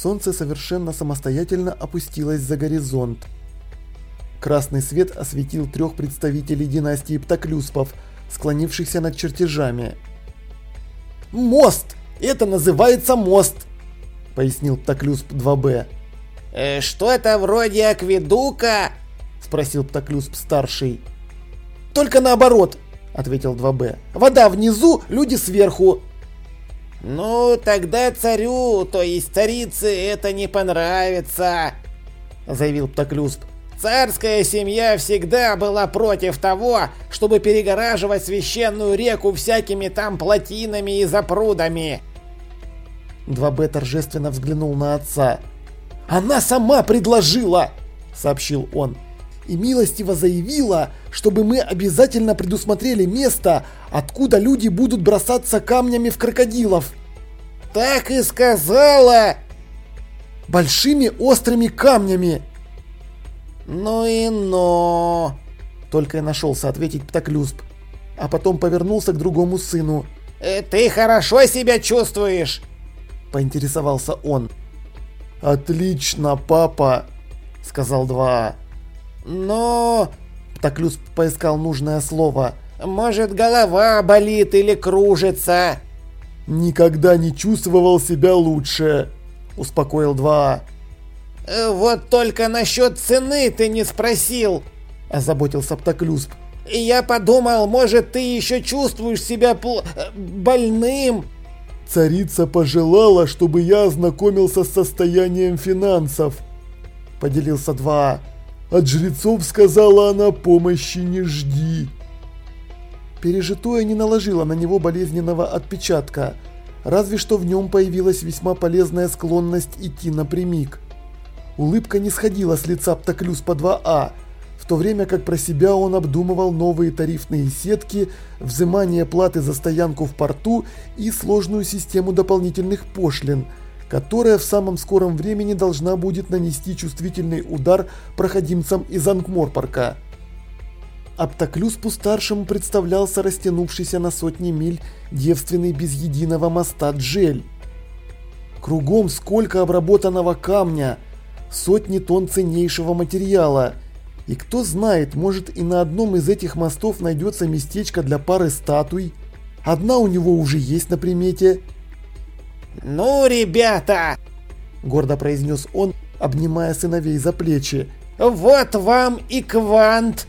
Солнце совершенно самостоятельно опустилось за горизонт. Красный свет осветил трех представителей династии Птоклюспов, склонившихся над чертежами. «Мост! Это называется мост!» – пояснил Птоклюсп 2Б. «Э, «Что это вроде акведука?» – спросил Птоклюсп старший. «Только наоборот!» – ответил 2Б. «Вода внизу, люди сверху!» «Ну, тогда царю, то есть царице, это не понравится!» – заявил Птоклюсп. Царская семья всегда была против того, чтобы перегораживать священную реку всякими там плотинами и запрудами. 2Б торжественно взглянул на отца. «Она сама предложила!» – сообщил он. «И милостиво заявила, чтобы мы обязательно предусмотрели место, откуда люди будут бросаться камнями в крокодилов». «Так и сказала!» «Большими острыми камнями!» «Ну и но!» Только и нашелся ответить Птоклюсп. А потом повернулся к другому сыну. «Э, «Ты хорошо себя чувствуешь?» Поинтересовался он. «Отлично, папа!» Сказал два. «Но...» Птоклюсп поискал нужное слово. «Может, голова болит или кружится?» «Никогда не чувствовал себя лучше!» Успокоил два. Э, «Вот только насчет цены ты не спросил», – озаботился Птоклюсп. «Я подумал, может, ты еще чувствуешь себя пл э, больным?» «Царица пожелала, чтобы я ознакомился с состоянием финансов», – поделился два. «От жрецов, сказала она, помощи не жди». Пережитое не наложило на него болезненного отпечатка, разве что в нем появилась весьма полезная склонность идти напрямик. Улыбка не сходила с лица Птоклюс по 2А, в то время как про себя он обдумывал новые тарифные сетки, взимание платы за стоянку в порту и сложную систему дополнительных пошлин, которая в самом скором времени должна будет нанести чувствительный удар проходимцам из Ангморпорка. Аптоклюспу-старшему представлялся растянувшийся на сотни миль девственный без единого моста Джель. Кругом сколько обработанного камня – сотни тонн ценнейшего материала. И кто знает, может и на одном из этих мостов найдется местечко для пары статуй. Одна у него уже есть на примете. «Ну, ребята!» – гордо произнес он, обнимая сыновей за плечи. «Вот вам и квант!»